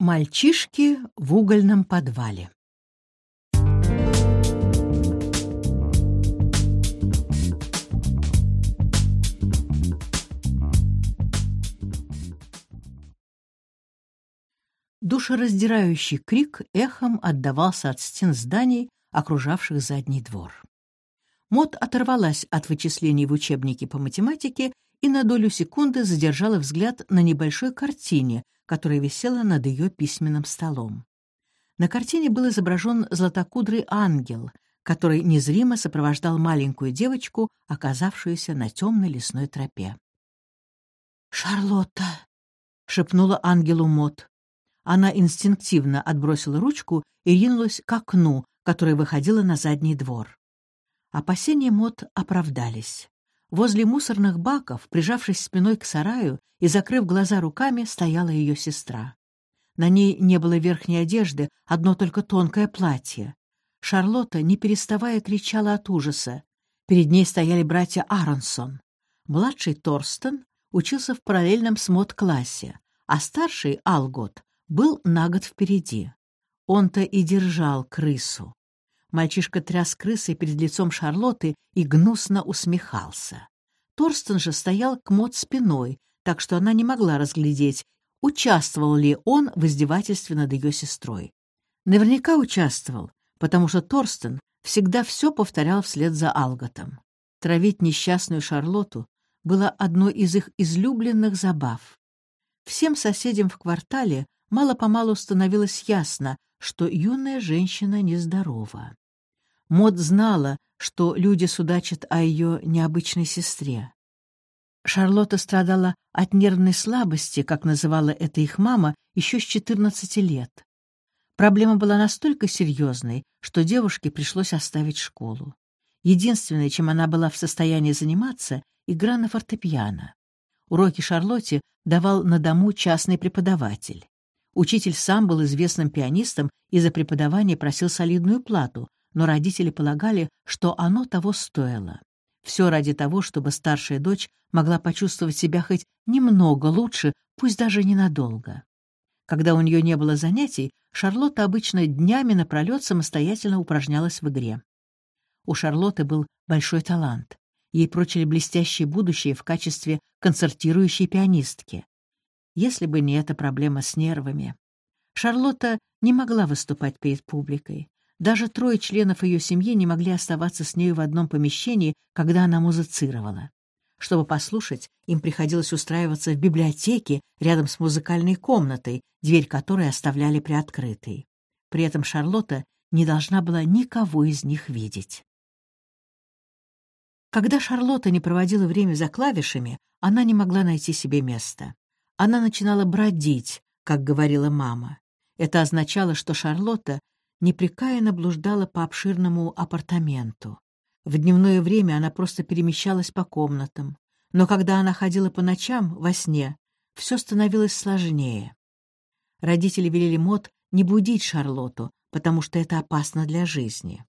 Мальчишки в угольном подвале. Душераздирающий крик эхом отдавался от стен зданий, окружавших задний двор. Мот оторвалась от вычислений в учебнике по математике и на долю секунды задержала взгляд на небольшой картине, которая висела над ее письменным столом. На картине был изображен златокудрый ангел, который незримо сопровождал маленькую девочку, оказавшуюся на темной лесной тропе. «Шарлотта!» — шепнула ангелу Мот. Она инстинктивно отбросила ручку и ринулась к окну, которое выходило на задний двор. Опасения Мот оправдались. Возле мусорных баков, прижавшись спиной к сараю и закрыв глаза руками, стояла ее сестра. На ней не было верхней одежды, одно только тонкое платье. Шарлотта, не переставая, кричала от ужаса. Перед ней стояли братья Аронсон. Младший Торстен учился в параллельном СМОТ-классе, а старший Алгот был на год впереди. Он-то и держал крысу. Мальчишка тряс крысой перед лицом Шарлотты и гнусно усмехался. Торстен же стоял к Мот спиной, так что она не могла разглядеть, участвовал ли он в издевательстве над ее сестрой. Наверняка участвовал, потому что Торстен всегда все повторял вслед за Алготом. Травить несчастную Шарлотту было одной из их излюбленных забав. Всем соседям в квартале мало-помалу становилось ясно, что юная женщина нездорова. Мод знала, что люди судачат о ее необычной сестре. Шарлотта страдала от нервной слабости, как называла это их мама, еще с 14 лет. Проблема была настолько серьезной, что девушке пришлось оставить школу. Единственное, чем она была в состоянии заниматься — игра на фортепиано. Уроки Шарлотте давал на дому частный преподаватель. Учитель сам был известным пианистом и за преподавание просил солидную плату, но родители полагали, что оно того стоило. Все ради того, чтобы старшая дочь могла почувствовать себя хоть немного лучше, пусть даже ненадолго. Когда у нее не было занятий, Шарлотта обычно днями напролет самостоятельно упражнялась в игре. У Шарлотты был большой талант. Ей прочили блестящее будущее в качестве концертирующей пианистки. Если бы не эта проблема с нервами. Шарлотта не могла выступать перед публикой. Даже трое членов ее семьи не могли оставаться с нею в одном помещении, когда она музицировала. Чтобы послушать, им приходилось устраиваться в библиотеке рядом с музыкальной комнатой, дверь которой оставляли приоткрытой. При этом Шарлотта не должна была никого из них видеть. Когда Шарлотта не проводила время за клавишами, она не могла найти себе места. Она начинала бродить, как говорила мама. Это означало, что Шарлотта непрекаянно блуждала по обширному апартаменту. В дневное время она просто перемещалась по комнатам, но когда она ходила по ночам, во сне, все становилось сложнее. Родители велели Мот не будить Шарлотту, потому что это опасно для жизни.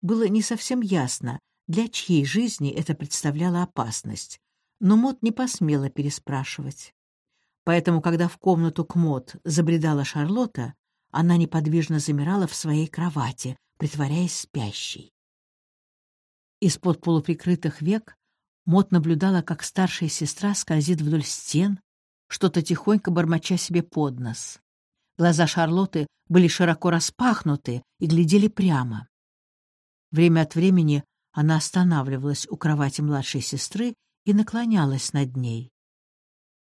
Было не совсем ясно, для чьей жизни это представляло опасность, но Мот не посмела переспрашивать. Поэтому, когда в комнату к Мот забредала Шарлотта, она неподвижно замирала в своей кровати, притворяясь спящей. Из-под полуприкрытых век Мот наблюдала, как старшая сестра скользит вдоль стен, что-то тихонько бормоча себе под нос. Глаза Шарлотты были широко распахнуты и глядели прямо. Время от времени она останавливалась у кровати младшей сестры и наклонялась над ней.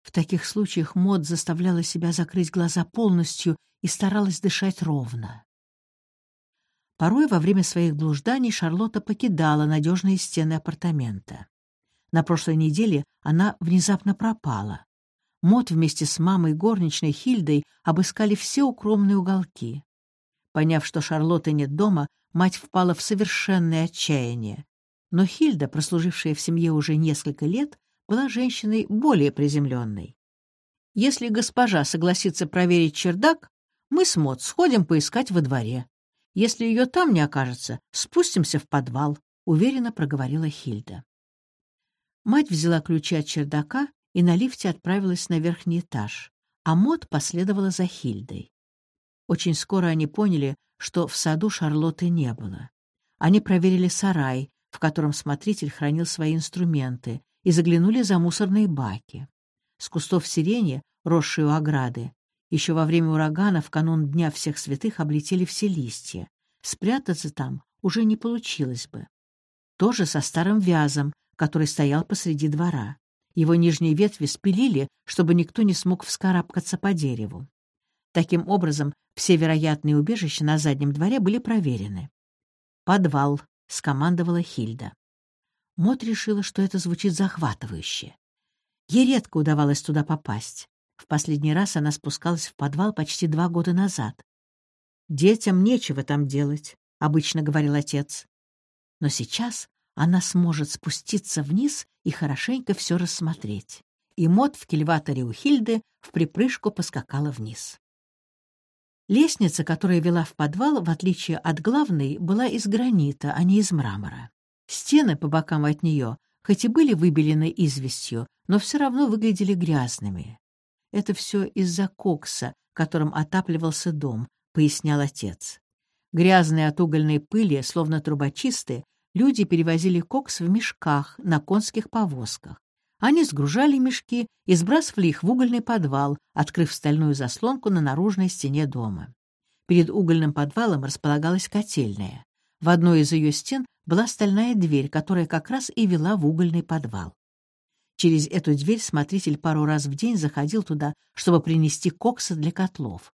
В таких случаях Мод заставляла себя закрыть глаза полностью и старалась дышать ровно. Порой во время своих блужданий Шарлотта покидала надежные стены апартамента. На прошлой неделе она внезапно пропала. Мот вместе с мамой горничной Хильдой обыскали все укромные уголки. Поняв, что Шарлотты нет дома, мать впала в совершенное отчаяние. Но Хильда, прослужившая в семье уже несколько лет, была женщиной более приземленной. Если госпожа согласится проверить чердак, мы с Мот сходим поискать во дворе. Если ее там не окажется, спустимся в подвал», — уверенно проговорила Хильда. Мать взяла ключи от чердака и на лифте отправилась на верхний этаж, а Мот последовала за Хильдой. Очень скоро они поняли, что в саду Шарлотты не было. Они проверили сарай, в котором смотритель хранил свои инструменты, и заглянули за мусорные баки. С кустов сирени, росшие у ограды, еще во время урагана в канун Дня всех святых облетели все листья. Спрятаться там уже не получилось бы. То же со старым вязом, который стоял посреди двора. Его нижние ветви спилили, чтобы никто не смог вскарабкаться по дереву. Таким образом, все вероятные убежища на заднем дворе были проверены. «Подвал», — скомандовала Хильда. Мот решила, что это звучит захватывающе. Ей редко удавалось туда попасть. В последний раз она спускалась в подвал почти два года назад. «Детям нечего там делать», — обычно говорил отец. Но сейчас она сможет спуститься вниз и хорошенько все рассмотреть. И Мот в кильваторе у Хильды в припрыжку поскакала вниз. Лестница, которая вела в подвал, в отличие от главной, была из гранита, а не из мрамора. Стены по бокам от нее, хоть и были выбелены известью, но все равно выглядели грязными. Это все из-за кокса, которым отапливался дом, пояснял отец. Грязные от угольной пыли, словно трубочисты, люди перевозили кокс в мешках на конских повозках. Они сгружали мешки и сбрасывали их в угольный подвал, открыв стальную заслонку на наружной стене дома. Перед угольным подвалом располагалась котельная. В одной из ее стен была стальная дверь, которая как раз и вела в угольный подвал. Через эту дверь смотритель пару раз в день заходил туда, чтобы принести кокса для котлов.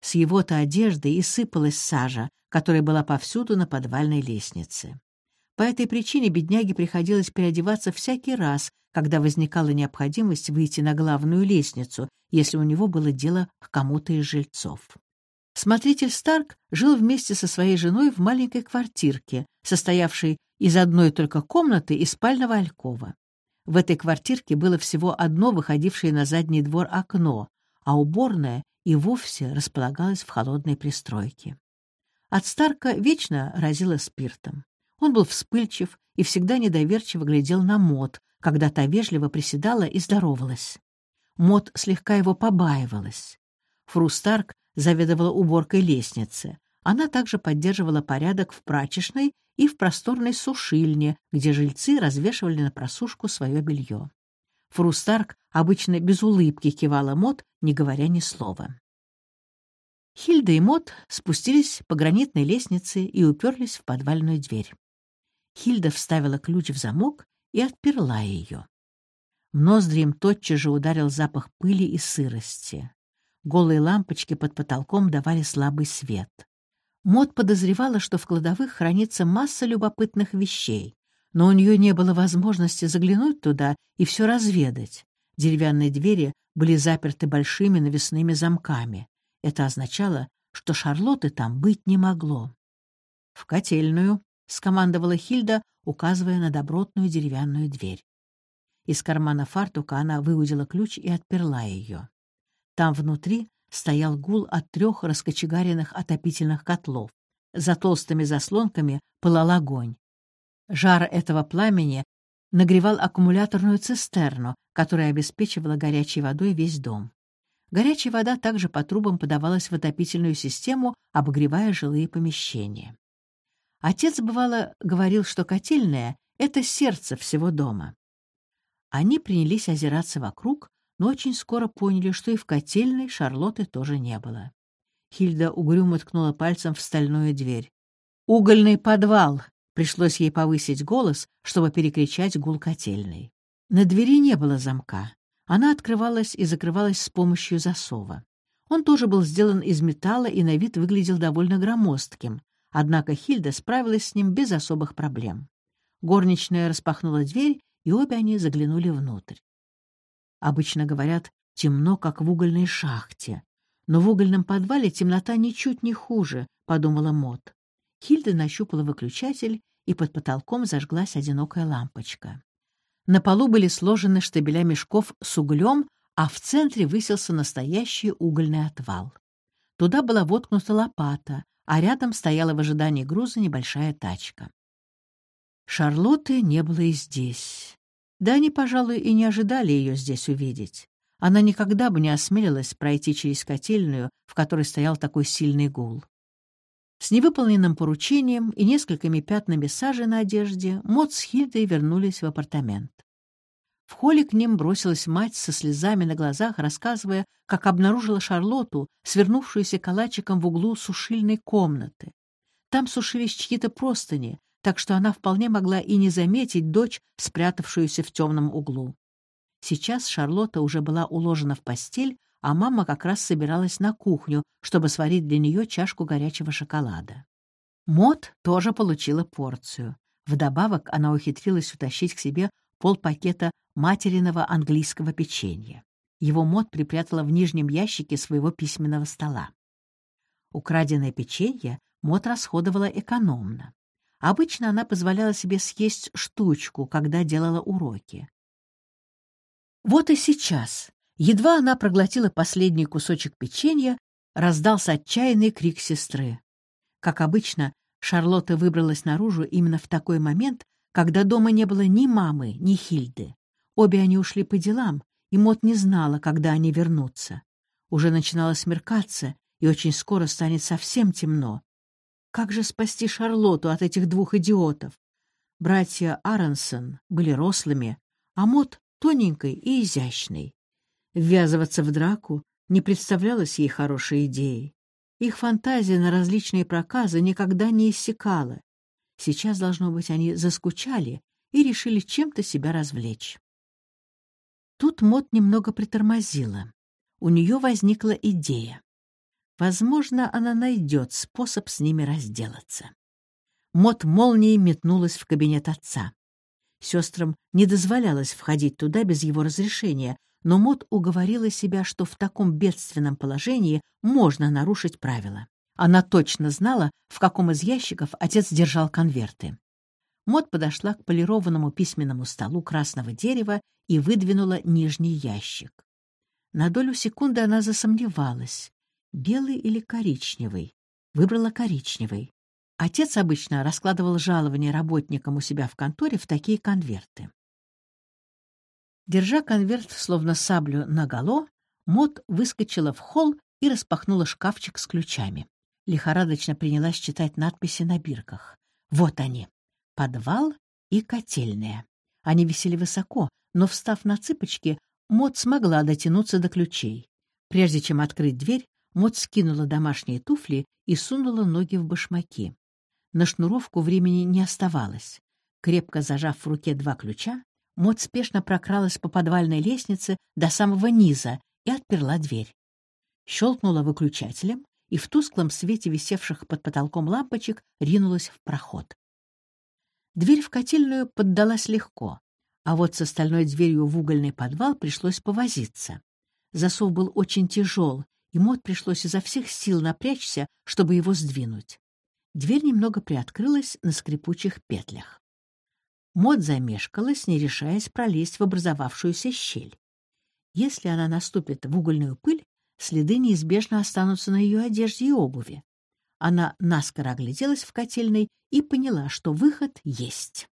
С его-то одежды и сыпалась сажа, которая была повсюду на подвальной лестнице. По этой причине бедняге приходилось переодеваться всякий раз, когда возникала необходимость выйти на главную лестницу, если у него было дело к кому-то из жильцов. Смотритель Старк жил вместе со своей женой в маленькой квартирке, состоявшей из одной только комнаты и спального алькова. В этой квартирке было всего одно выходившее на задний двор окно, а уборная и вовсе располагалась в холодной пристройке. От Старка вечно разило спиртом. Он был вспыльчив и всегда недоверчиво глядел на Мот, когда та вежливо приседала и здоровалась. Мот слегка его побаивалась. Фру Старк заведовала уборкой лестницы. Она также поддерживала порядок в прачечной и в просторной сушильне, где жильцы развешивали на просушку свое белье. Фру Старк обычно без улыбки кивала Мот, не говоря ни слова. Хильда и Мот спустились по гранитной лестнице и уперлись в подвальную дверь. Хильда вставила ключ в замок и отперла ее. В ноздри тотчас же ударил запах пыли и сырости. Голые лампочки под потолком давали слабый свет. Мод подозревала, что в кладовых хранится масса любопытных вещей, но у нее не было возможности заглянуть туда и все разведать. Деревянные двери были заперты большими навесными замками. Это означало, что Шарлотты там быть не могло. «В котельную», — скомандовала Хильда, указывая на добротную деревянную дверь. Из кармана фартука она выудила ключ и отперла ее. Там внутри стоял гул от трех раскочегаренных отопительных котлов. За толстыми заслонками пылал огонь. Жар этого пламени нагревал аккумуляторную цистерну, которая обеспечивала горячей водой весь дом. Горячая вода также по трубам подавалась в отопительную систему, обогревая жилые помещения. Отец, бывало, говорил, что котельная — это сердце всего дома. Они принялись озираться вокруг, но очень скоро поняли, что и в котельной Шарлотты тоже не было. Хильда угрюмо ткнула пальцем в стальную дверь. «Угольный подвал!» — пришлось ей повысить голос, чтобы перекричать гул котельной. На двери не было замка. Она открывалась и закрывалась с помощью засова. Он тоже был сделан из металла и на вид выглядел довольно громоздким, однако Хильда справилась с ним без особых проблем. Горничная распахнула дверь, и обе они заглянули внутрь. Обычно говорят, темно, как в угольной шахте. Но в угольном подвале темнота ничуть не хуже, — подумала Мот. Хильда нащупала выключатель, и под потолком зажглась одинокая лампочка. На полу были сложены штабеля мешков с углем, а в центре высился настоящий угольный отвал. Туда была воткнута лопата, а рядом стояла в ожидании груза небольшая тачка. Шарлотты не было и здесь. Да они, пожалуй, и не ожидали ее здесь увидеть. Она никогда бы не осмелилась пройти через котельную, в которой стоял такой сильный гул. С невыполненным поручением и несколькими пятнами сажи на одежде Мот с Хильдой вернулись в апартамент. В холле к ним бросилась мать со слезами на глазах, рассказывая, как обнаружила Шарлоту, свернувшуюся калачиком в углу сушильной комнаты. Там сушились чьи-то простыни, так что она вполне могла и не заметить дочь, спрятавшуюся в темном углу. Сейчас Шарлотта уже была уложена в постель, а мама как раз собиралась на кухню, чтобы сварить для нее чашку горячего шоколада. Мот тоже получила порцию. Вдобавок она ухитрилась утащить к себе полпакета материного английского печенья. Его Мот припрятала в нижнем ящике своего письменного стола. Украденное печенье Мот расходовала экономно. Обычно она позволяла себе съесть штучку, когда делала уроки. Вот и сейчас, едва она проглотила последний кусочек печенья, раздался отчаянный крик сестры. Как обычно, Шарлотта выбралась наружу именно в такой момент, когда дома не было ни мамы, ни Хильды. Обе они ушли по делам, и Мот не знала, когда они вернутся. Уже начинало смеркаться, и очень скоро станет совсем темно. Как же спасти Шарлотту от этих двух идиотов? Братья Аронсон были рослыми, а Мот — тоненькой и изящной. Ввязываться в драку не представлялось ей хорошей идеей. Их фантазия на различные проказы никогда не иссякала. Сейчас, должно быть, они заскучали и решили чем-то себя развлечь. Тут Мот немного притормозила. У нее возникла идея. Возможно, она найдет способ с ними разделаться. Мот молнией метнулась в кабинет отца. Сестрам не дозволялось входить туда без его разрешения, но Мот уговорила себя, что в таком бедственном положении можно нарушить правила. Она точно знала, в каком из ящиков отец держал конверты. Мот подошла к полированному письменному столу красного дерева и выдвинула нижний ящик. На долю секунды она засомневалась, белый или коричневый. Выбрала коричневый. Отец обычно раскладывал жалования работникам у себя в конторе в такие конверты. Держа конверт словно саблю наголо, Мот выскочила в холл и распахнула шкафчик с ключами лихорадочно принялась читать надписи на бирках. Вот они. Подвал и котельная. Они висели высоко, но, встав на цыпочки, Мот смогла дотянуться до ключей. Прежде чем открыть дверь, Мот скинула домашние туфли и сунула ноги в башмаки. На шнуровку времени не оставалось. Крепко зажав в руке два ключа, Мот спешно прокралась по подвальной лестнице до самого низа и отперла дверь. Щелкнула выключателем, и в тусклом свете висевших под потолком лампочек ринулась в проход. Дверь в котельную поддалась легко, а вот с остальной дверью в угольный подвал пришлось повозиться. Засов был очень тяжел, и Мот пришлось изо всех сил напрячься, чтобы его сдвинуть. Дверь немного приоткрылась на скрипучих петлях. Мот замешкалась, не решаясь пролезть в образовавшуюся щель. Если она наступит в угольную пыль, следы неизбежно останутся на ее одежде и обуви. Она наскоро огляделась в котельной и поняла, что выход есть.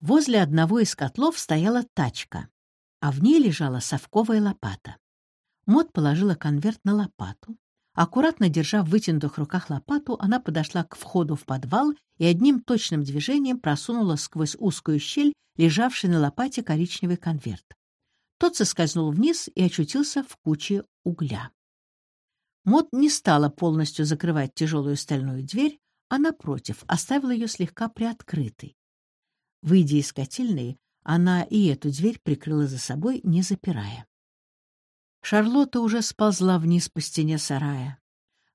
Возле одного из котлов стояла тачка, а в ней лежала совковая лопата. Мот положила конверт на лопату. Аккуратно держа в вытянутых руках лопату, она подошла к входу в подвал и одним точным движением просунула сквозь узкую щель лежавший на лопате коричневый конверт. Тот соскользнул вниз и очутился в куче угля. Мод не стала полностью закрывать тяжелую стальную дверь, а, напротив, оставила ее слегка приоткрытой. Выйдя из котельной, она и эту дверь прикрыла за собой, не запирая. Шарлотта уже сползла вниз по стене сарая.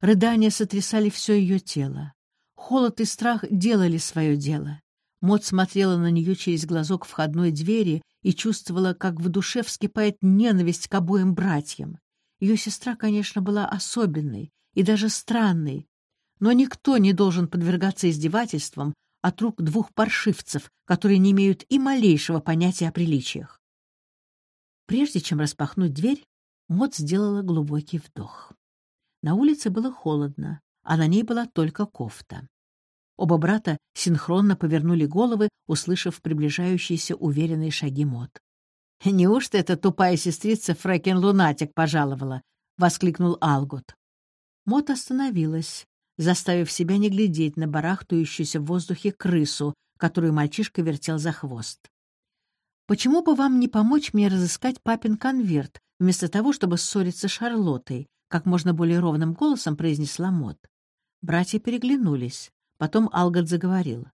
Рыдания сотрясали все ее тело. Холод и страх делали свое дело. Мот смотрела на нее через глазок входной двери и чувствовала, как в душе вскипает ненависть к обоим братьям. Ее сестра, конечно, была особенной и даже странной, но никто не должен подвергаться издевательствам от рук двух паршивцев, которые не имеют и малейшего понятия о приличиях. Прежде чем распахнуть дверь, Мот сделала глубокий вдох. На улице было холодно, а на ней была только кофта. Оба брата синхронно повернули головы, услышав приближающиеся уверенные шаги Мот. «Неужто эта тупая сестрица Фрэкен Лунатик пожаловала?» — воскликнул Алгут. Мот остановилась, заставив себя не глядеть на барахтающуюся в воздухе крысу, которую мальчишка вертел за хвост. «Почему бы вам не помочь мне разыскать папин конверт, вместо того, чтобы ссориться с Шарлоттой?» как можно более ровным голосом произнесла Мот. Братья переглянулись. Потом Алгот заговорил.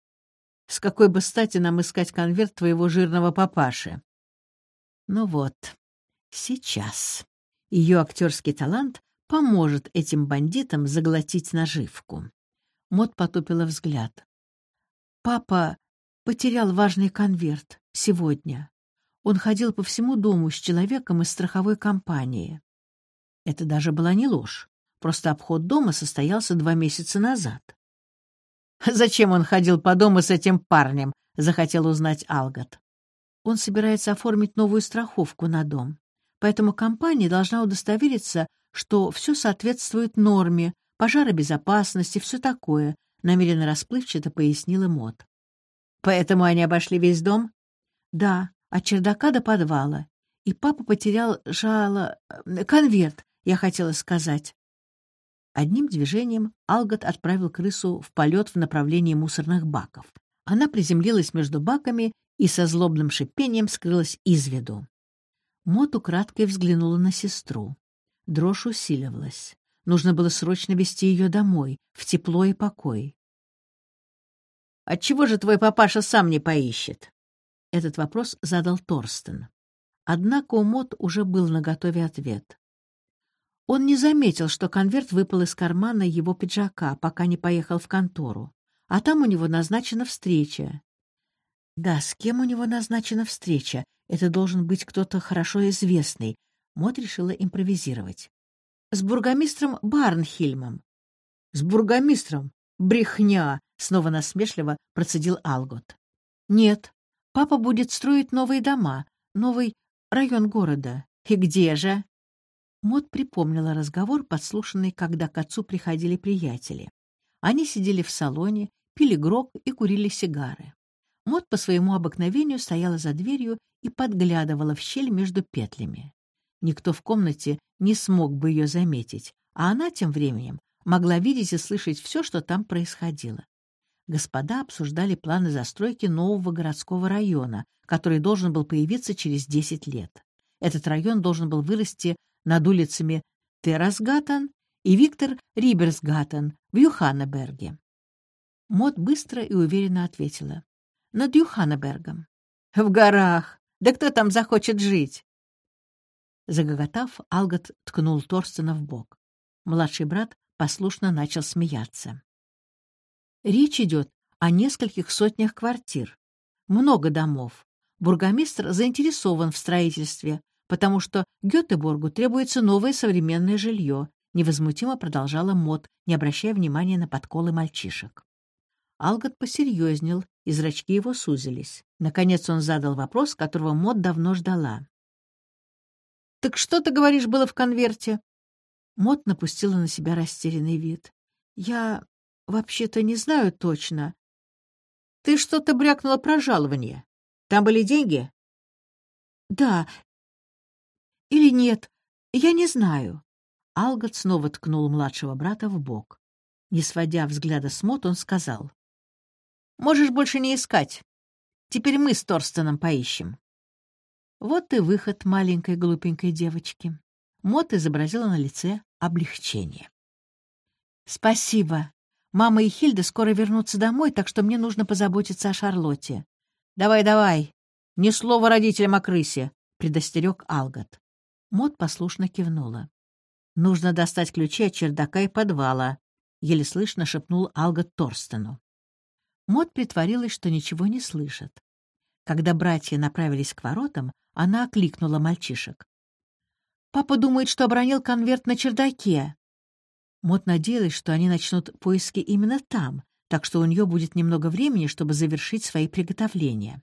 «С какой бы стати нам искать конверт твоего жирного папаши?» Ну вот, сейчас. Ее актерский талант поможет этим бандитам заглотить наживку. Мот потупила взгляд. Папа потерял важный конверт сегодня. Он ходил по всему дому с человеком из страховой компании. Это даже была не ложь. Просто обход дома состоялся два месяца назад. «Зачем он ходил по дому с этим парнем?» — захотел узнать Алгот. Он собирается оформить новую страховку на дом. Поэтому компания должна удостовериться, что все соответствует норме, пожаробезопасности, все такое, намеренно расплывчато пояснила Мот. Поэтому они обошли весь дом? Да, от чердака до подвала. И папа потерял жало... Э, конверт, я хотела сказать. Одним движением Алгот отправил крысу в полет в направлении мусорных баков. Она приземлилась между баками и со злобным шипением скрылась из виду. Мот украдкой взглянула на сестру. Дрожь усиливалась. Нужно было срочно вести ее домой, в тепло и покой. «Отчего же твой папаша сам не поищет?» Этот вопрос задал Торстен. Однако у Мот уже был наготове ответ. Он не заметил, что конверт выпал из кармана его пиджака, пока не поехал в контору. А там у него назначена встреча. Да, с кем у него назначена встреча? Это должен быть кто-то хорошо известный. Мот решила импровизировать. С бургомистром Барнхильмом. С бургомистром? Брехня! Снова насмешливо процедил Алгот. Нет, папа будет строить новые дома, новый район города. И где же? Мот припомнила разговор, подслушанный, когда к отцу приходили приятели. Они сидели в салоне, пили грог и курили сигары. Мот по своему обыкновению стояла за дверью и подглядывала в щель между петлями. Никто в комнате не смог бы ее заметить, а она тем временем могла видеть и слышать все, что там происходило. Господа обсуждали планы застройки нового городского района, который должен был появиться через 10 лет. Этот район должен был вырасти над улицами Террасгаттен и Виктор Риберсгаттен в Юханнеберге. Мот быстро и уверенно ответила над Юханебергом. «В горах! Да кто там захочет жить?» Загоготав, Алгот ткнул Торстена в бок. Младший брат послушно начал смеяться. Речь идет о нескольких сотнях квартир. Много домов. Бургомистр заинтересован в строительстве, потому что Гетеборгу требуется новое современное жилье, невозмутимо продолжала Мот, не обращая внимания на подколы мальчишек. Алгот посерьезнел, и зрачки его сузились. Наконец он задал вопрос, которого Мот давно ждала. «Так что ты говоришь было в конверте?» Мот напустила на себя растерянный вид. «Я вообще-то не знаю точно. Ты что-то брякнула про жалование. Там были деньги?» «Да. Или нет. Я не знаю». Алгот снова ткнул младшего брата в бок. Не сводя взгляда с Мот, он сказал. Можешь больше не искать. Теперь мы с Торстеном поищем». Вот и выход маленькой глупенькой девочки. Мот изобразила на лице облегчение. «Спасибо. Мама и Хильда скоро вернутся домой, так что мне нужно позаботиться о Шарлотте. Давай-давай, ни слова родителям о крысе», — предостерег Алгот. Мот послушно кивнула. «Нужно достать ключи от чердака и подвала», — еле слышно шепнул Алгот Торстену. Мот притворилась, что ничего не слышит. Когда братья направились к воротам, она окликнула мальчишек. «Папа думает, что обронил конверт на чердаке». Мот надеялась, что они начнут поиски именно там, так что у нее будет немного времени, чтобы завершить свои приготовления.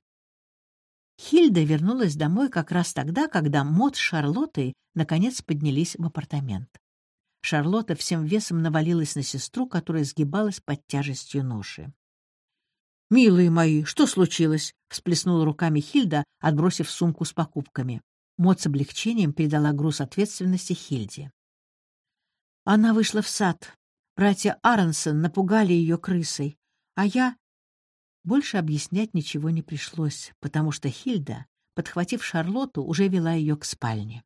Хильда вернулась домой как раз тогда, когда Мот с Шарлоттой наконец поднялись в апартамент. Шарлотта всем весом навалилась на сестру, которая сгибалась под тяжестью ноши. «Милые мои, что случилось?» — всплеснула руками Хильда, отбросив сумку с покупками. Мот с облегчением передала груз ответственности Хильде. Она вышла в сад. Братья Аронсон напугали ее крысой, а я... Больше объяснять ничего не пришлось, потому что Хильда, подхватив Шарлотту, уже вела ее к спальне.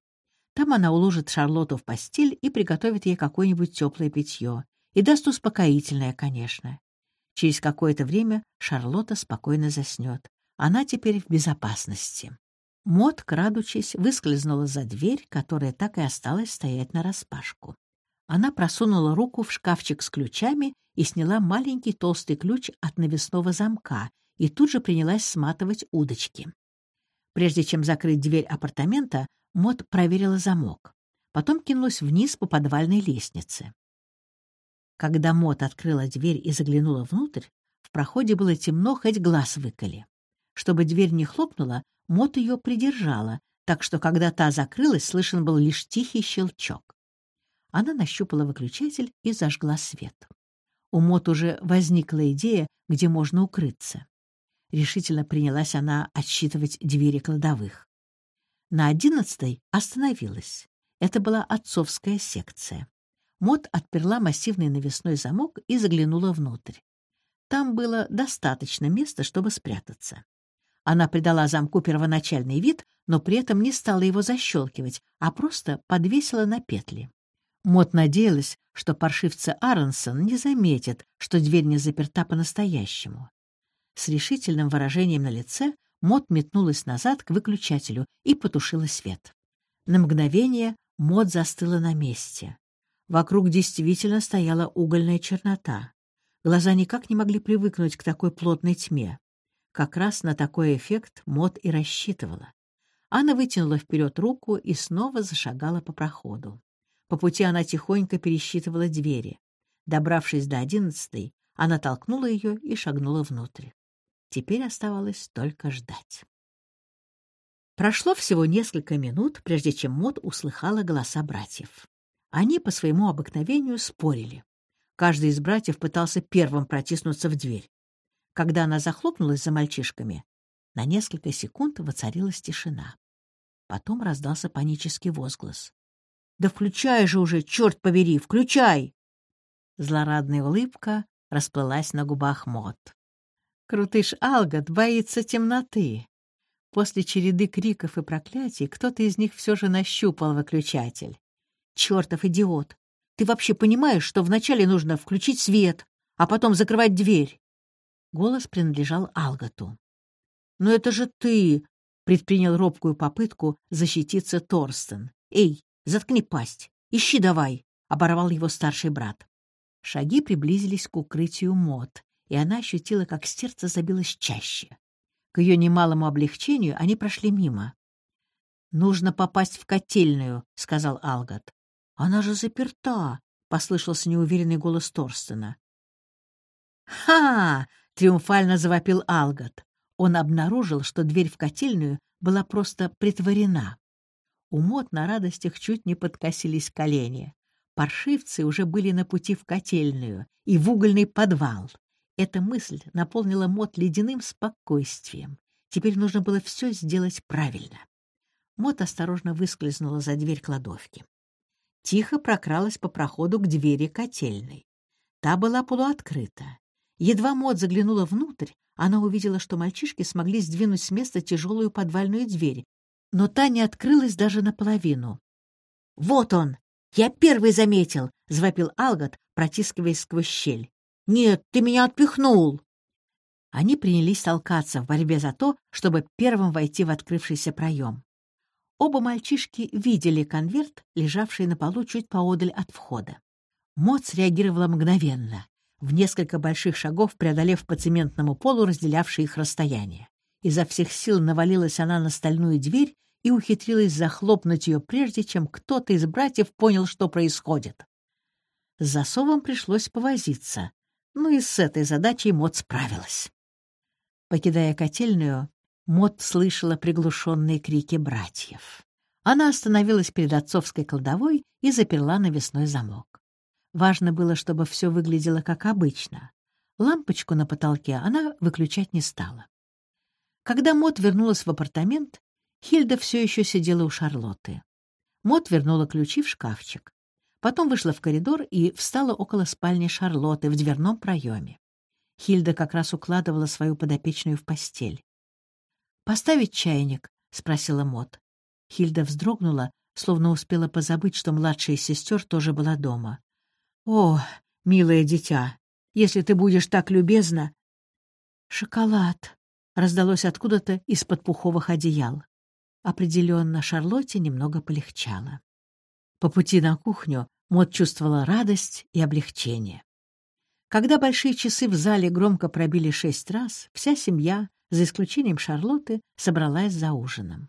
Там она уложит Шарлотту в постель и приготовит ей какое-нибудь теплое питье. И даст успокоительное, конечно. Через какое-то время Шарлотта спокойно заснет. Она теперь в безопасности. Мот, крадучись, выскользнула за дверь, которая так и осталась стоять нараспашку. Она просунула руку в шкафчик с ключами и сняла маленький толстый ключ от навесного замка и тут же принялась сматывать удочки. Прежде чем закрыть дверь апартамента, Мот проверила замок. Потом кинулась вниз по подвальной лестнице. Когда Мот открыла дверь и заглянула внутрь, в проходе было темно, хоть глаз выколи. Чтобы дверь не хлопнула, Мот ее придержала, так что, когда та закрылась, слышен был лишь тихий щелчок. Она нащупала выключатель и зажгла свет. У Мот уже возникла идея, где можно укрыться. Решительно принялась она отсчитывать двери кладовых. На одиннадцатой остановилась. Это была отцовская секция. Мот отперла массивный навесной замок и заглянула внутрь. Там было достаточно места, чтобы спрятаться. Она придала замку первоначальный вид, но при этом не стала его защелкивать, а просто подвесила на петли. Мот надеялась, что паршивцы Аронсон не заметят, что дверь не заперта по-настоящему. С решительным выражением на лице Мот метнулась назад к выключателю и потушила свет. На мгновение Мот застыла на месте. Вокруг действительно стояла угольная чернота. Глаза никак не могли привыкнуть к такой плотной тьме. Как раз на такой эффект Мот и рассчитывала. Анна вытянула вперед руку и снова зашагала по проходу. По пути она тихонько пересчитывала двери. Добравшись до одиннадцатой, она толкнула ее и шагнула внутрь. Теперь оставалось только ждать. Прошло всего несколько минут, прежде чем Мот услыхала голоса братьев. Они по своему обыкновению спорили. Каждый из братьев пытался первым протиснуться в дверь. Когда она захлопнулась за мальчишками, на несколько секунд воцарилась тишина. Потом раздался панический возглас. Да включай же уже, черт побери, включай!» Злорадная улыбка расплылась на губах Мот. Крутыш Алгот боится темноты. После череды криков и проклятий кто-то из них все же нащупал выключатель. «Чертов идиот! Ты вообще понимаешь, что вначале нужно включить свет, а потом закрывать дверь?» Голос принадлежал Алготу. «Но это же ты!» — предпринял робкую попытку защититься Торстен. «Эй, Заткни пасть. Ищи давай!» — оборвал его старший брат. Шаги приблизились к укрытию Мот, и она ощутила, как сердце забилось чаще. К ее немалому облегчению они прошли мимо. «Нужно попасть в котельную», — сказал Алгат. «Она же заперта», — послышался неуверенный голос Торстена. «Ха!» — триумфально завопил Алгат. Он обнаружил, что дверь в котельную была просто притворена. У Мот на радостях чуть не подкосились колени. Паршивцы уже были на пути в котельную и в угольный подвал. Эта мысль наполнила Мот ледяным спокойствием. Теперь нужно было все сделать правильно. Мот осторожно выскользнула за дверь кладовки. Тихо прокралась по проходу к двери котельной. Та была полуоткрыта. Едва Мот заглянула внутрь, она увидела, что мальчишки смогли сдвинуть с места тяжелую подвальную дверь, но та не открылась даже наполовину. «Вот он! Я первый заметил!» — завопил Алгот, протискиваясь сквозь щель. «Нет, ты меня отпихнул!» Они принялись толкаться в борьбе за то, чтобы первым войти в открывшийся проем. Оба мальчишки видели конверт, лежавший на полу чуть поодаль от входа. Мот среагировала мгновенно, в несколько больших шагов преодолев по цементному полу разделявшее их расстояние. Изо всех сил навалилась она на стальную дверь и ухитрилась захлопнуть ее, прежде чем кто-то из братьев понял, что происходит. С засовом пришлось повозиться, но и с этой задачей Мот справилась. Покидая котельную, Мот слышала приглушенные крики братьев. Она остановилась перед отцовской кладовой и заперла навесной замок. Важно было, чтобы все выглядело как обычно. Лампочку на потолке она выключать не стала. Когда Мот вернулась в апартамент, Хильда все еще сидела у Шарлотты. Мот вернула ключи в шкафчик. Потом вышла в коридор и встала около спальни Шарлотты в дверном проеме. Хильда как раз укладывала свою подопечную в постель. «Поставить чайник?» — спросила Мот. Хильда вздрогнула, словно успела позабыть, что младшая сестер тоже была дома. «О, милое дитя, если ты будешь так любезна...» «Шоколад!» — раздалось откуда-то из-под пуховых одеял. Определенно, Шарлотте немного полегчало. По пути на кухню Мот чувствовала радость и облегчение. Когда большие часы в зале громко пробили шесть раз, вся семья, за исключением Шарлотты, собралась за ужином.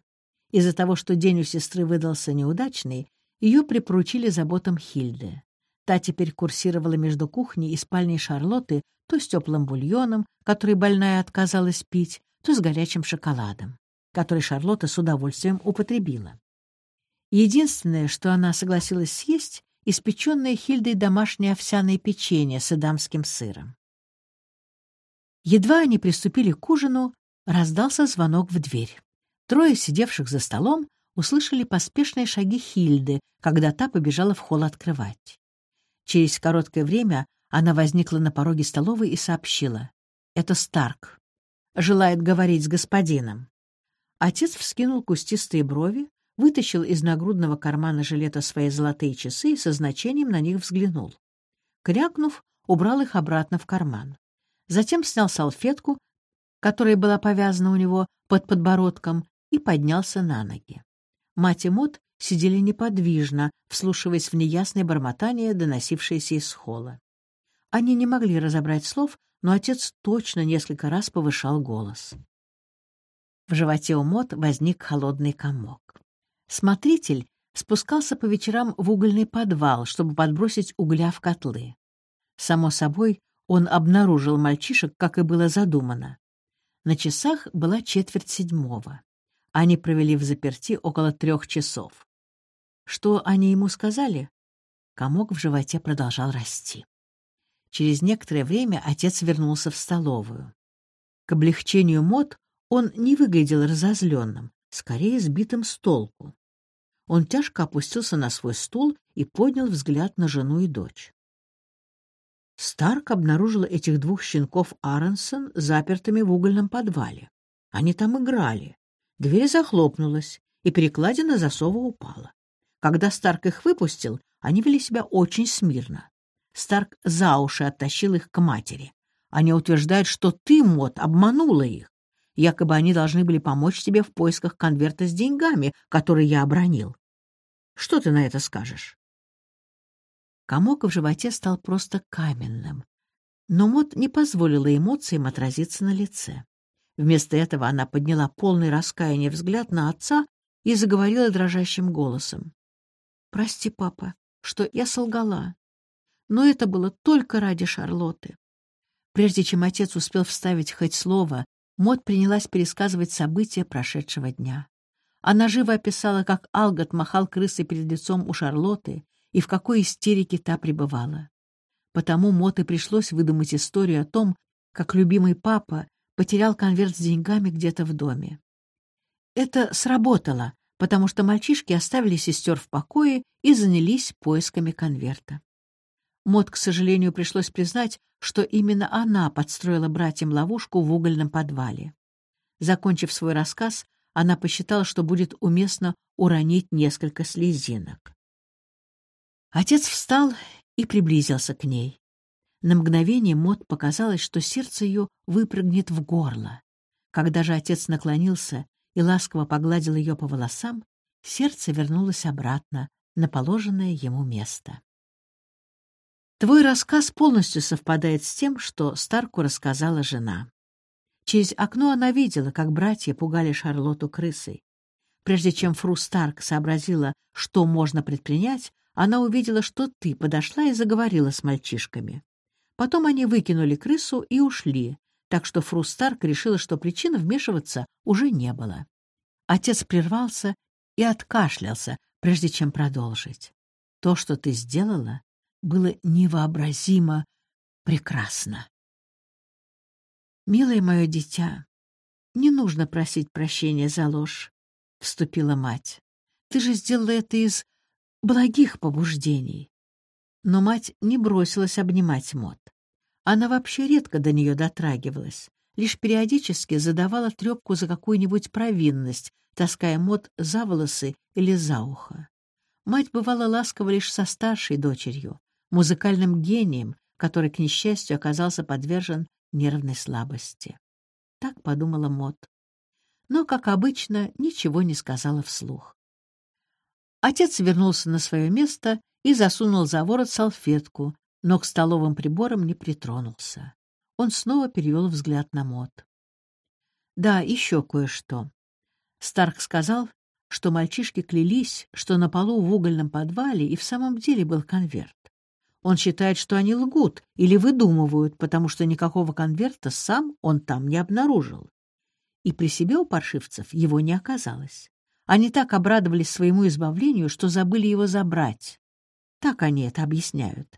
Из-за того, что день у сестры выдался неудачный, ее припоручили заботам Хильды. Та теперь курсировала между кухней и спальней Шарлотты то с теплым бульоном, который больная отказалась пить, то с горячим шоколадом, который Шарлотта с удовольствием употребила. Единственное, что она согласилась съесть, испеченное Хильдой домашнее овсяное печенье с эдамским сыром. Едва они приступили к ужину, раздался звонок в дверь. Трое сидевших за столом услышали поспешные шаги Хильды, когда та побежала в холл открывать. Через короткое время она возникла на пороге столовой и сообщила. «Это Старк. Желает говорить с господином». Отец вскинул кустистые брови, вытащил из нагрудного кармана жилета свои золотые часы и со значением на них взглянул. Крякнув, убрал их обратно в карман. Затем снял салфетку, которая была повязана у него под подбородком, и поднялся на ноги. Мать и Мот сидели неподвижно, вслушиваясь в неясное бормотание, доносившееся из холла. Они не могли разобрать слов, но отец точно несколько раз повышал голос. В животе у Мот возник холодный комок. Смотритель спускался по вечерам в угольный подвал, чтобы подбросить угля в котлы. Само собой, он обнаружил мальчишек, как и было задумано. На часах была четверть седьмого. Они провели в заперти около трех часов. Что они ему сказали? Комок в животе продолжал расти. Через некоторое время отец вернулся в столовую. К облегчению мод он не выглядел разозленным, скорее сбитым с толку. Он тяжко опустился на свой стул и поднял взгляд на жену и дочь. Старк обнаружила этих двух щенков Аронсон запертыми в угольном подвале. Они там играли. Дверь захлопнулась, и перекладина засова упала. Когда Старк их выпустил, они вели себя очень смирно. Старк за уши оттащил их к матери. Они утверждают, что ты, Мот, обманула их. Якобы они должны были помочь тебе в поисках конверта с деньгами, который я обронил. Что ты на это скажешь?» Комок в животе стал просто каменным. Но Мот не позволила эмоциям отразиться на лице. Вместо этого она подняла полный раскаяния взгляд на отца и заговорила дрожащим голосом. «Прости, папа, что я солгала. Но это было только ради Шарлотты». Прежде чем отец успел вставить хоть слово, Мот принялась пересказывать события прошедшего дня. Она живо описала, как Алгот махал крысой перед лицом у Шарлотты и в какой истерике та пребывала. Потому Мот и пришлось выдумать историю о том, как любимый папа потерял конверт с деньгами где-то в доме. Это сработало, потому что мальчишки оставили сестер в покое и занялись поисками конверта. Мот, к сожалению, пришлось признать, что именно она подстроила братьям ловушку в угольном подвале. Закончив свой рассказ, она посчитала, что будет уместно уронить несколько слезинок. Отец встал и приблизился к ней. На мгновение Мот показалось, что сердце ее выпрыгнет в горло. Когда же отец наклонился и ласково погладил ее по волосам, сердце вернулось обратно на положенное ему место. Твой рассказ полностью совпадает с тем, что Старку рассказала жена. Через окно она видела, как братья пугали Шарлотту крысой. Прежде чем Фру Старк сообразила, что можно предпринять, она увидела, что ты подошла и заговорила с мальчишками. Потом они выкинули крысу и ушли, так что Фру Старк решила, что причин вмешиваться уже не было. Отец прервался и откашлялся, прежде чем продолжить. То, что ты сделала, было невообразимо прекрасно. «Милое мое дитя, не нужно просить прощения за ложь», — вступила мать. «Ты же сделала это из благих побуждений». Но мать не бросилась обнимать Мот. Она вообще редко до нее дотрагивалась, лишь периодически задавала трепку за какую-нибудь провинность, таская Мот за волосы или за ухо. Мать бывала ласкова лишь со старшей дочерью, музыкальным гением, который, к несчастью, оказался подвержен нервной слабости. Так подумала Мот. Но, как обычно, ничего не сказала вслух. Отец вернулся на свое место и засунул за ворот салфетку, но к столовым приборам не притронулся. Он снова перевел взгляд на Мот. «Да, еще кое-что». Старк сказал, что мальчишки клялись, что на полу в угольном подвале и в самом деле был конверт. Он считает, что они лгут или выдумывают, потому что никакого конверта сам он там не обнаружил. И при себе у паршивцев его не оказалось. Они так обрадовались своему избавлению, что забыли его забрать. Так они это объясняют.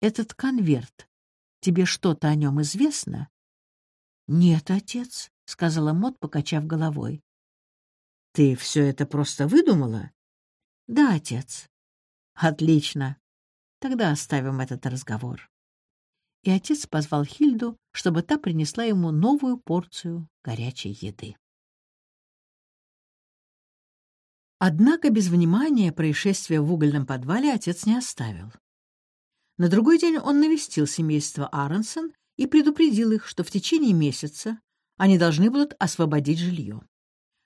Этот конверт, тебе что-то о нем известно? — Нет, отец, — сказала Мот, покачав головой. — Ты все это просто выдумала? — Да, отец. — Отлично. Тогда оставим этот разговор. И отец позвал Хильду, чтобы та принесла ему новую порцию горячей еды. Однако без внимания происшествие в угольном подвале отец не оставил. На другой день он навестил семейство Аронсон и предупредил их, что в течение месяца они должны будут освободить жилье.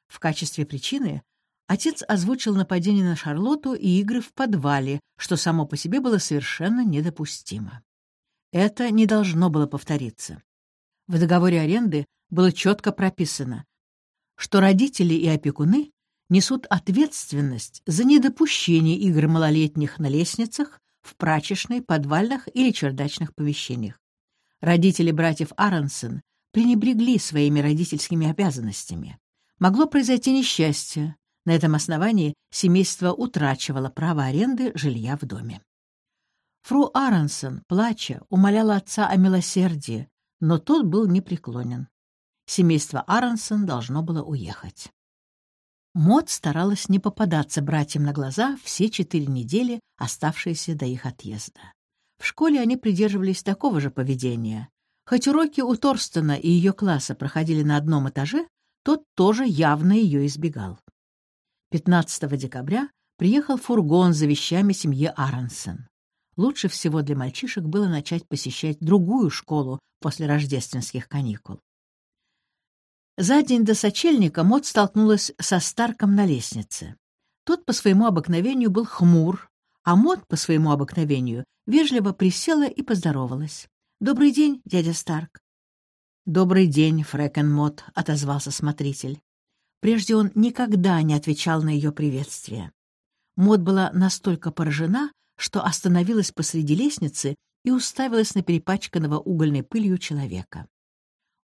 В качестве причины Отец озвучил нападение на Шарлотту и игры в подвале, что само по себе было совершенно недопустимо. Это не должно было повториться. В договоре аренды было четко прописано, что родители и опекуны несут ответственность за недопущение игр малолетних на лестницах, в прачечной, подвальных или чердачных помещениях. Родители братьев Аронсон пренебрегли своими родительскими обязанностями. Могло произойти несчастье, на этом основании семейство утрачивало право аренды жилья в доме. Фру Аронсон, плача, умоляла отца о милосердии, но тот был непреклонен. Семейство Аронсон должно было уехать. Мод старалась не попадаться братьям на глаза все четыре недели, оставшиеся до их отъезда. В школе они придерживались такого же поведения. Хоть уроки у Торстена и ее класса проходили на одном этаже, тот тоже явно ее избегал. 15 декабря приехал фургон за вещами семьи Аронсон. Лучше всего для мальчишек было начать посещать другую школу после рождественских каникул. За день до сочельника Мот столкнулась со Старком на лестнице. Тот по своему обыкновению был хмур, а Мот по своему обыкновению вежливо присела и поздоровалась. «Добрый день, дядя Старк». «Добрый день, Фрэкен Мот», — отозвался смотритель. Прежде он никогда не отвечал на ее приветствие. Мод была настолько поражена, что остановилась посреди лестницы и уставилась на перепачканного угольной пылью человека.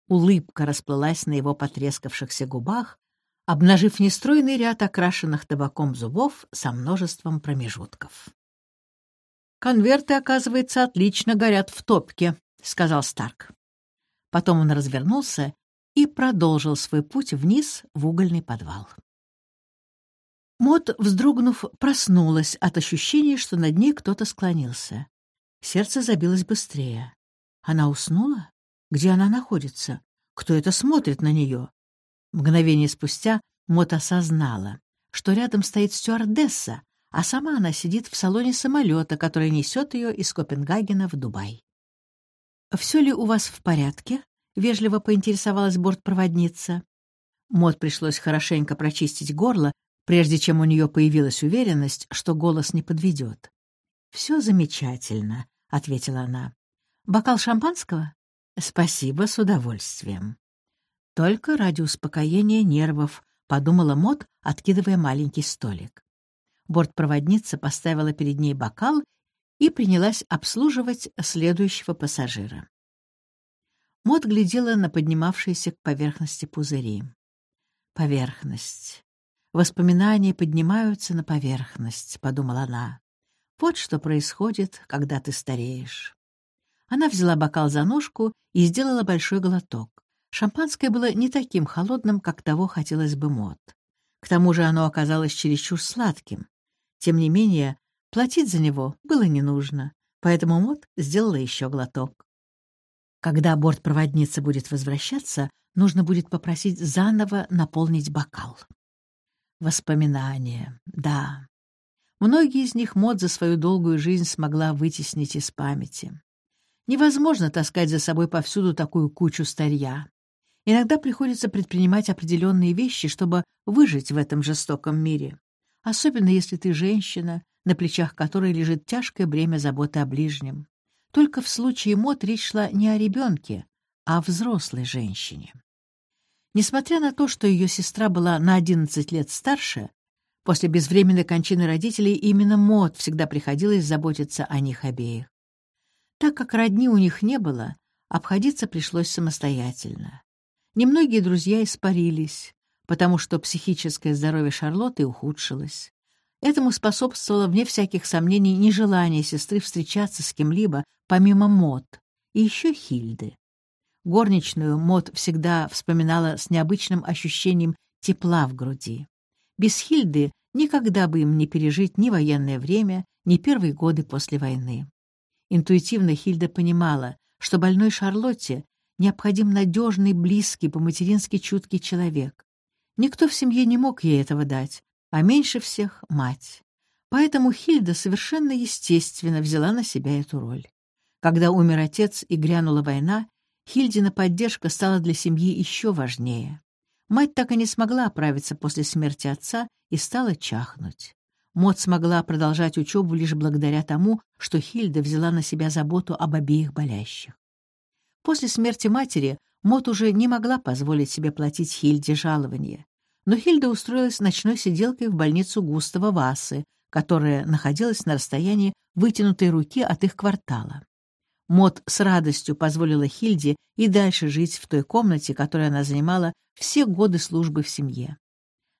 Улыбка расплылась на его потрескавшихся губах, обнажив нестройный ряд окрашенных табаком зубов со множеством промежутков. «Конверты, оказывается, отлично горят в топке», — сказал Старк. Потом он развернулся и продолжил свой путь вниз в угольный подвал. Мот, вздрогнув, проснулась от ощущения, что над ней кто-то склонился. Сердце забилось быстрее. Она уснула? Где она находится? Кто это смотрит на нее? Мгновение спустя Мот осознала, что рядом стоит стюардесса, а сама она сидит в салоне самолета, который несет ее из Копенгагена в Дубай. «Все ли у вас в порядке?» — вежливо поинтересовалась бортпроводница. Мод пришлось хорошенько прочистить горло, прежде чем у нее появилась уверенность, что голос не подведет. «Все замечательно», — ответила она. «Бокал шампанского?» «Спасибо, с удовольствием». «Только ради успокоения нервов», — подумала Мод, откидывая маленький столик. Бортпроводница поставила перед ней бокал и принялась обслуживать следующего пассажира. Мот глядела на поднимавшиеся к поверхности пузыри. «Поверхность. Воспоминания поднимаются на поверхность», — подумала она. «Вот что происходит, когда ты стареешь». Она взяла бокал за ножку и сделала большой глоток. Шампанское было не таким холодным, как того хотелось бы Мот. К тому же оно оказалось чересчур сладким. Тем не менее, платить за него было не нужно, поэтому Мот сделала еще глоток. Когда бортпроводница будет возвращаться, нужно будет попросить заново наполнить бокал. Воспоминания, да. Многие из них Мод за свою долгую жизнь смогла вытеснить из памяти. Невозможно таскать за собой повсюду такую кучу старья. Иногда приходится предпринимать определенные вещи, чтобы выжить в этом жестоком мире. Особенно если ты женщина, на плечах которой лежит тяжкое бремя заботы о ближнем. Только в случае Мод речь шла не о ребенке, а о взрослой женщине. Несмотря на то, что ее сестра была на 11 лет старше, после безвременной кончины родителей именно Мод всегда приходилось заботиться о них обеих. Так как родни у них не было, обходиться пришлось самостоятельно. Немногие друзья испарились, потому что психическое здоровье Шарлотты ухудшилось. Этому способствовало, вне всяких сомнений, нежелание сестры встречаться с кем-либо, помимо Мод, и еще Хильды. Горничную Мод всегда вспоминала с необычным ощущением тепла в груди. Без Хильды никогда бы им не пережить ни военное время, ни первые годы после войны. Интуитивно Хильда понимала, что больной Шарлотте необходим надежный, близкий, по-матерински чуткий человек. Никто в семье не мог ей этого дать, а меньше всех — мать. Поэтому Хильда совершенно естественно взяла на себя эту роль. Когда умер отец и грянула война, Хильдина поддержка стала для семьи еще важнее. Мать так и не смогла оправиться после смерти отца и стала чахнуть. Мот смогла продолжать учебу лишь благодаря тому, что Хильда взяла на себя заботу об обеих болящих. После смерти матери Мот уже не могла позволить себе платить Хильде жалование, но Хильда устроилась ночной сиделкой в больницу Густава Васы, которая находилась на расстоянии вытянутой руки от их квартала. Мот с радостью позволила Хильде и дальше жить в той комнате, которую она занимала все годы службы в семье.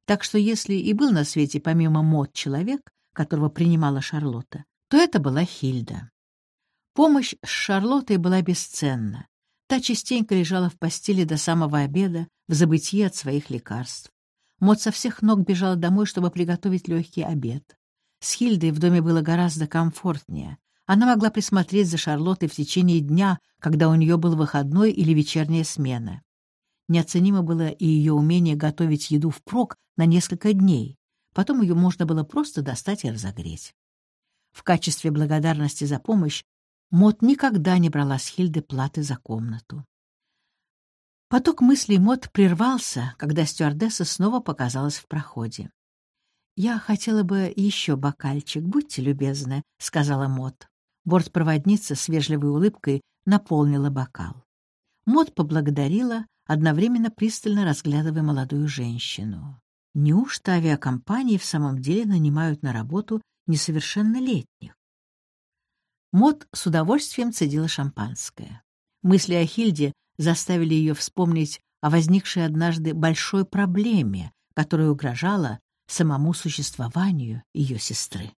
Так что если и был на свете помимо Мот человек, которого принимала Шарлотта, то это была Хильда. Помощь с Шарлоттой была бесценна. Та частенько лежала в постели до самого обеда, в забытии от своих лекарств. Мот со всех ног бежала домой, чтобы приготовить легкий обед. С Хильдой в доме было гораздо комфортнее. Она могла присмотреть за Шарлоттой в течение дня, когда у нее был выходной или вечерняя смена. Неоценимо было и ее умение готовить еду впрок на несколько дней. Потом ее можно было просто достать и разогреть. В качестве благодарности за помощь Мот никогда не брала с Хильды платы за комнату. Поток мыслей Мот прервался, когда стюардесса снова показалась в проходе. «Я хотела бы еще бокальчик, будьте любезны», — сказала Мот. Бортпроводница с вежливой улыбкой наполнила бокал. Мот поблагодарила, одновременно пристально разглядывая молодую женщину. Неужто авиакомпании в самом деле нанимают на работу несовершеннолетних? Мот с удовольствием цедила шампанское. Мысли о Хильде заставили ее вспомнить о возникшей однажды большой проблеме, которая угрожала самому существованию ее сестры.